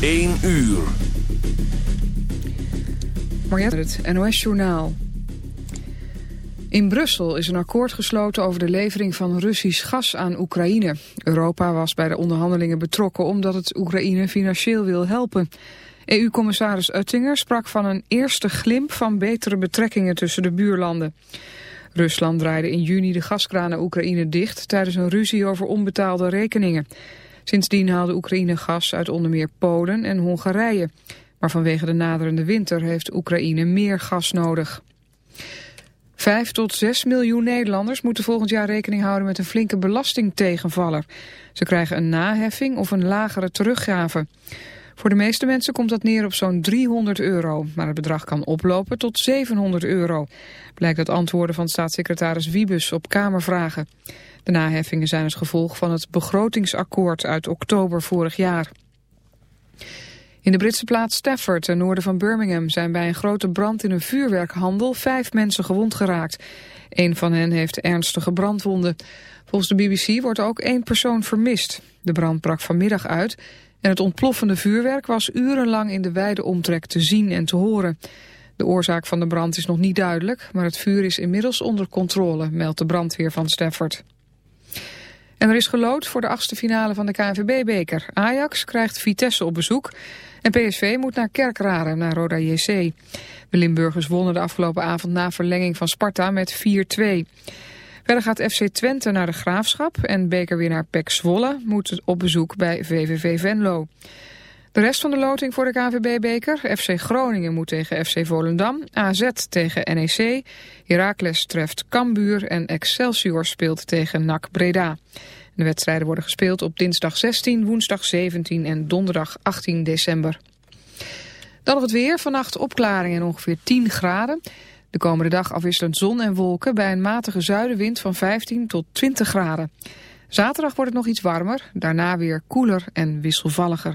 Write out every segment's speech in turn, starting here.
1 uur. Mariette, het NOS-journaal. In Brussel is een akkoord gesloten over de levering van Russisch gas aan Oekraïne. Europa was bij de onderhandelingen betrokken omdat het Oekraïne financieel wil helpen. EU-commissaris Oettinger sprak van een eerste glimp van betere betrekkingen tussen de buurlanden. Rusland draaide in juni de gaskraan naar Oekraïne dicht tijdens een ruzie over onbetaalde rekeningen. Sindsdien haalde Oekraïne gas uit onder meer Polen en Hongarije. Maar vanwege de naderende winter heeft Oekraïne meer gas nodig. Vijf tot zes miljoen Nederlanders moeten volgend jaar rekening houden met een flinke belastingtegenvaller. Ze krijgen een naheffing of een lagere teruggave. Voor de meeste mensen komt dat neer op zo'n 300 euro, maar het bedrag kan oplopen tot 700 euro. Blijkt uit antwoorden van staatssecretaris Wiebus op Kamervragen. De naheffingen zijn het gevolg van het begrotingsakkoord uit oktober vorig jaar. In de Britse plaats Stafford, ten noorden van Birmingham, zijn bij een grote brand in een vuurwerkhandel vijf mensen gewond geraakt. Een van hen heeft ernstige brandwonden. Volgens de BBC wordt ook één persoon vermist. De brand brak vanmiddag uit en het ontploffende vuurwerk was urenlang in de wijde omtrek te zien en te horen. De oorzaak van de brand is nog niet duidelijk, maar het vuur is inmiddels onder controle, meldt de brandweer van Stafford. En er is gelood voor de achtste finale van de KNVB-beker. Ajax krijgt Vitesse op bezoek en PSV moet naar Kerkrade, naar Roda JC. De Limburgers wonnen de afgelopen avond na verlenging van Sparta met 4-2. Verder gaat FC Twente naar de Graafschap en bekerwinnaar PEC Zwolle moet op bezoek bij VVV Venlo. De rest van de loting voor de KVB-beker. FC Groningen moet tegen FC Volendam. AZ tegen NEC. Heracles treft Cambuur. En Excelsior speelt tegen NAC Breda. De wedstrijden worden gespeeld op dinsdag 16, woensdag 17 en donderdag 18 december. Dan nog het weer. Vannacht opklaring en ongeveer 10 graden. De komende dag afwisselend zon en wolken bij een matige zuidenwind van 15 tot 20 graden. Zaterdag wordt het nog iets warmer, daarna weer koeler en wisselvalliger.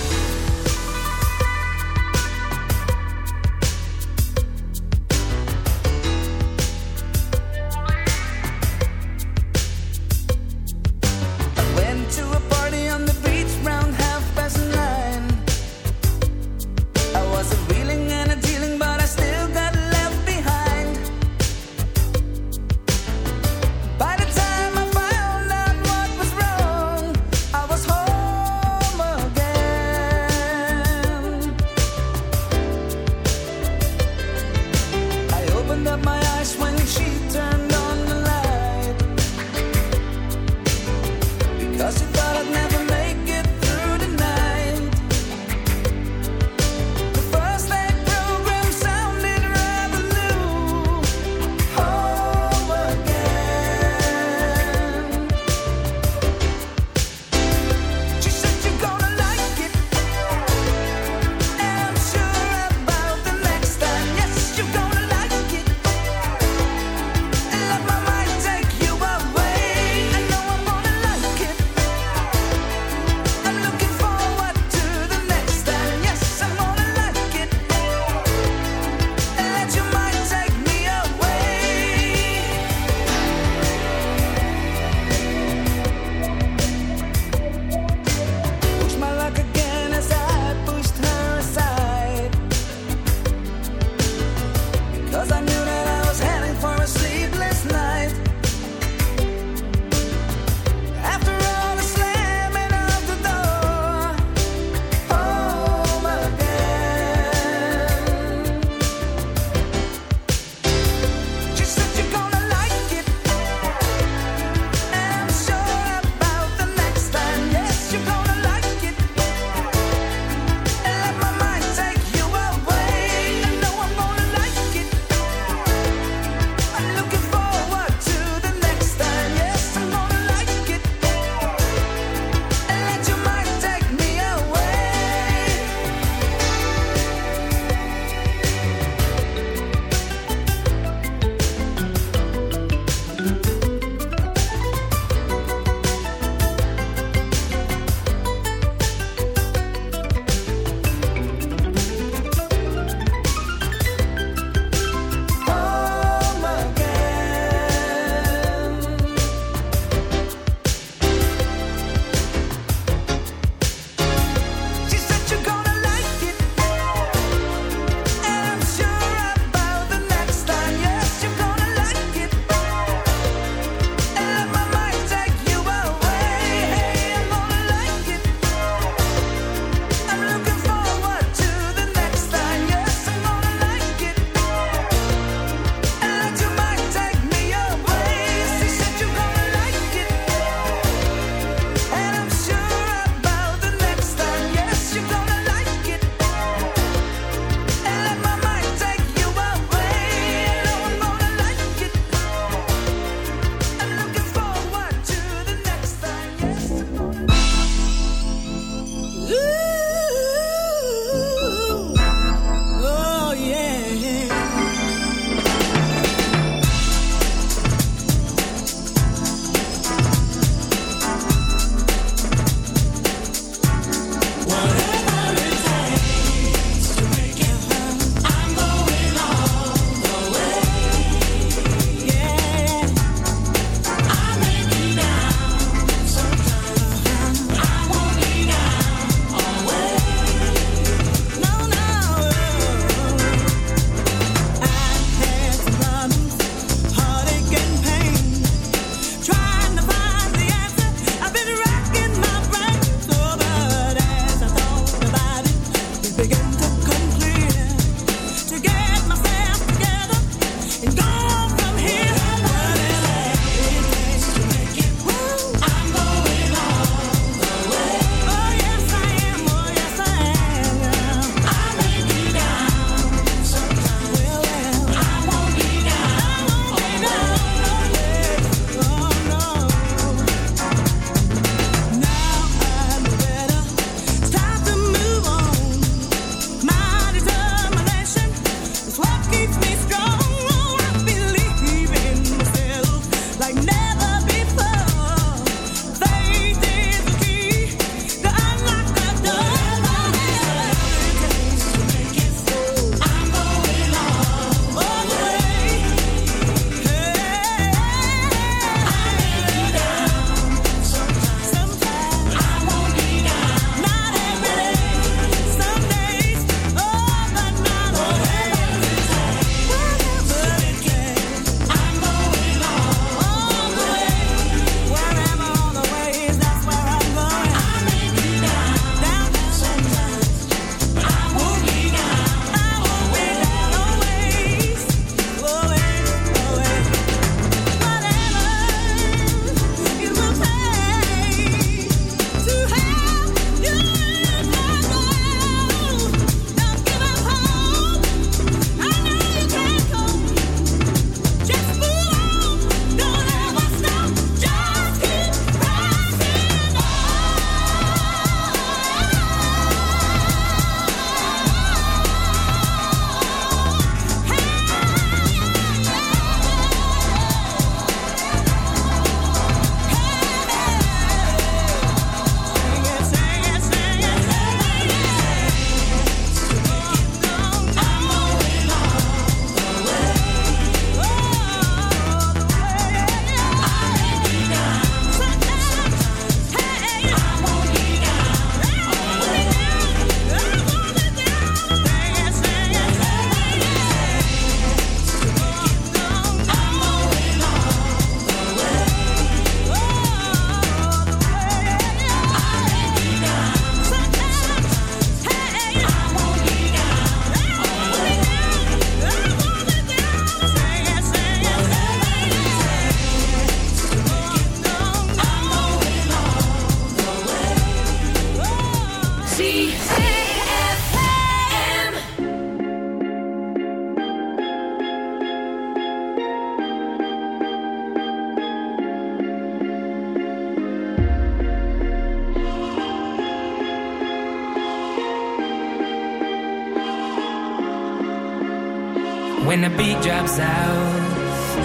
When the beat drops out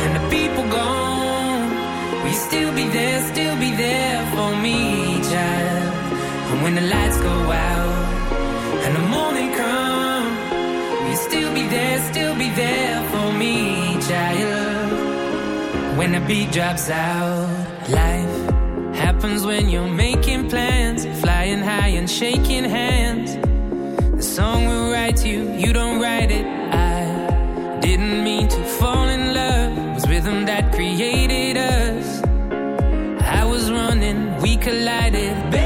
and the people gone, we still be there, still be there for me, child. And when the light there, still be there for me, child. When the beat drops out, life happens when you're making plans, flying high and shaking hands. The song will write you, you don't write it. I didn't mean to fall in love, it was rhythm that created us. I was running, we collided. Baby.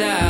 Yeah.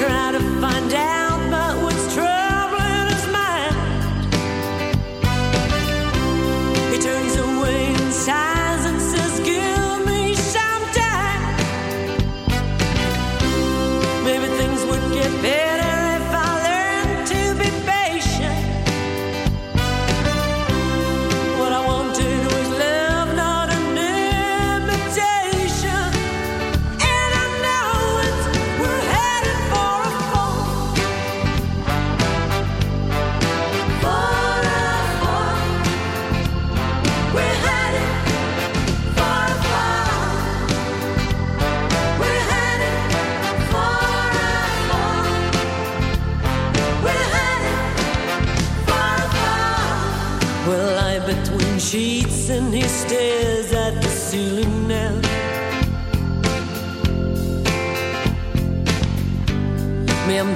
Try to find out about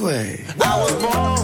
way. I was born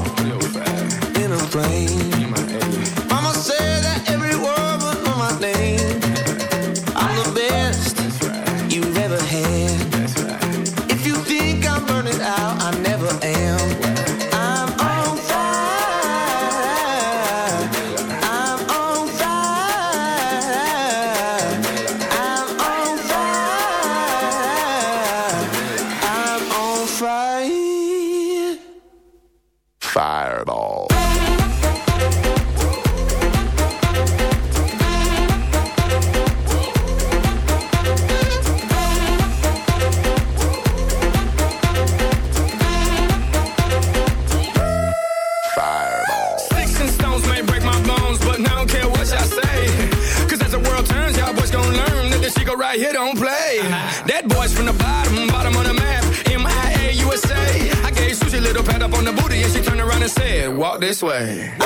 way.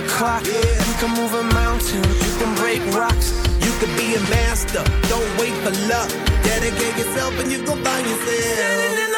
the clock. Yeah. You can move a mountain, you can break rocks. You can be a master, don't wait for luck. Dedicate yourself and you gon' find yourself.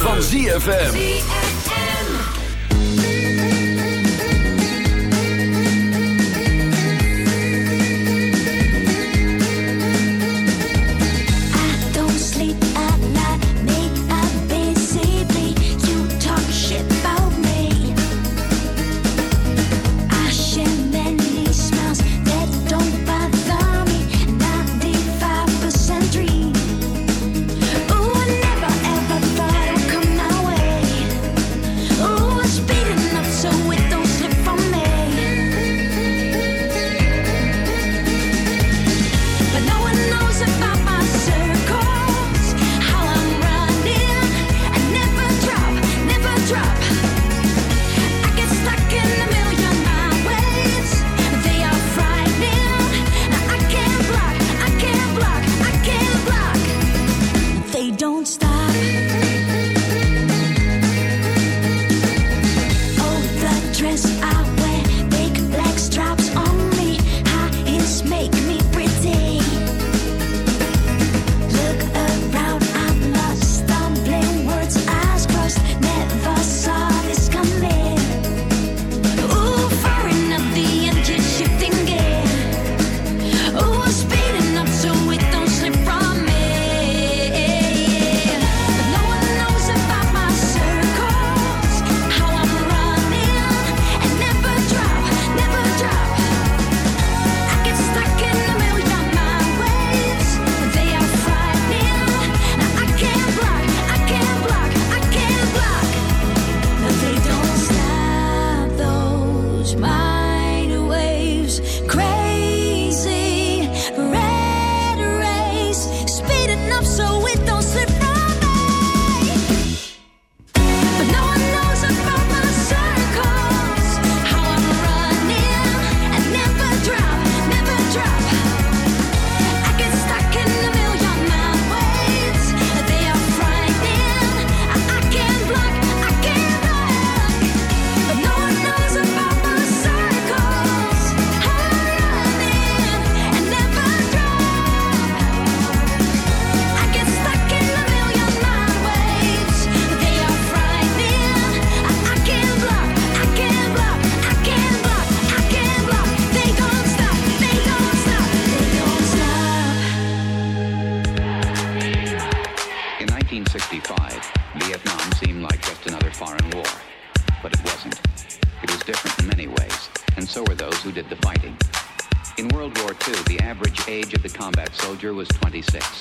van ZFM. Soldier was 26.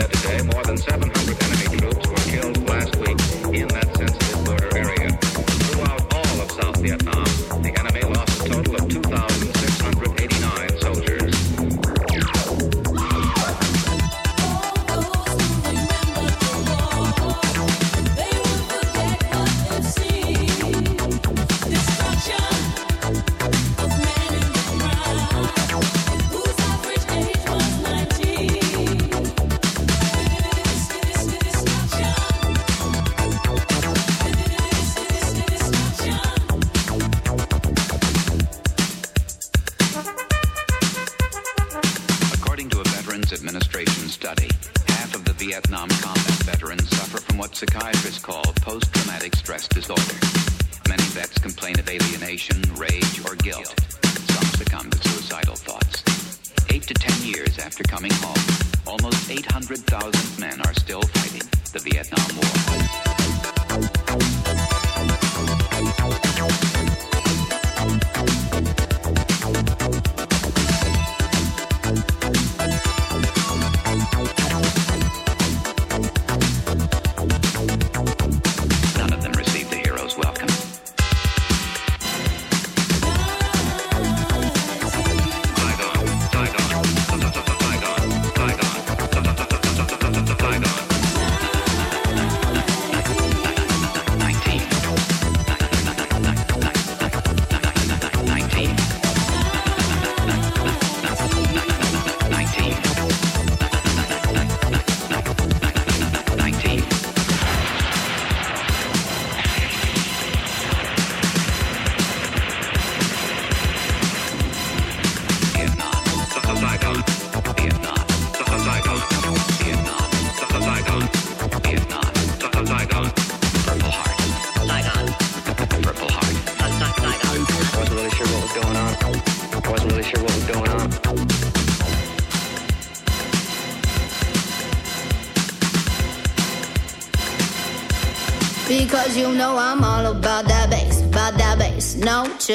Today more than 700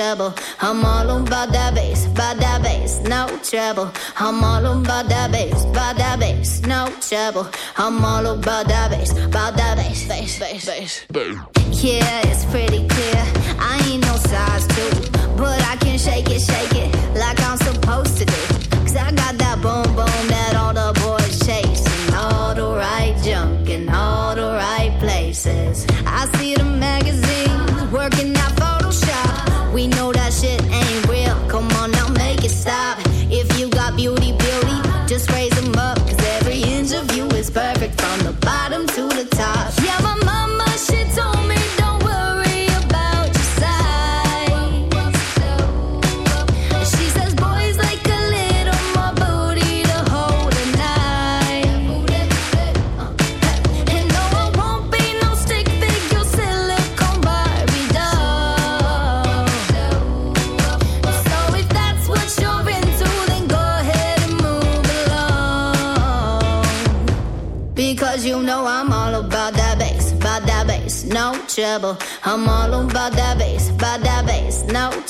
treble. I'm all about that bass, about that bass, no treble. I'm all about that bass, about that bass, no treble. I'm all about that bass, about that bass, bass, bass, bass. bass. Yeah, it's pretty clear Bottom